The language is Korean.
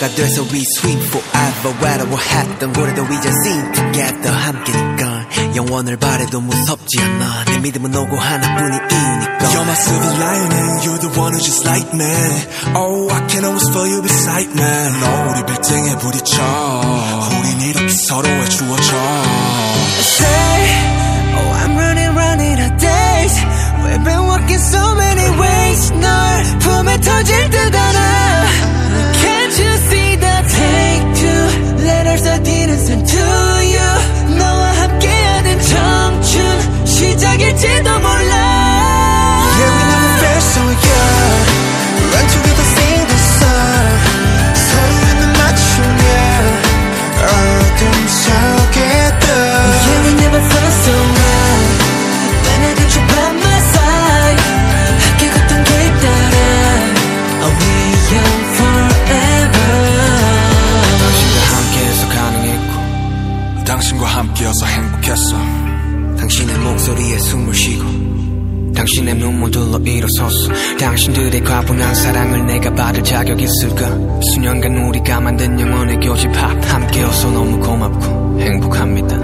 돼서 we sweet forever 외로워했던 우리도 이제 sing together 함께니까 영원을 바래도 무섭지 않아 내 믿음은 오고 하나뿐인 이유니까 You're my silver lining You're the one who just like me Oh I can always feel you beside me 너 우리 빌딩에 부딪혀 우린 이렇게 서로의 주어져 시작일지도 몰라 Yeah we never felt so young Run together sing the song 서로의 눈 맞추며 어둠 속에 떠 Yeah we never felt so right When I got you by my side 함께 걷던 길 따라 Are we young forever 당신과 함께해서 가능했고 당신과 함께여서 행복했어 당신의 목소리에 숨을 쉬고 당신의 눈물들로 일어섰어 당신들의 과분한 사랑을 내가 받을 자격 있을까? 수년간 우리가 만든 영원의 교집합 함께여서 너무 고맙고 행복합니다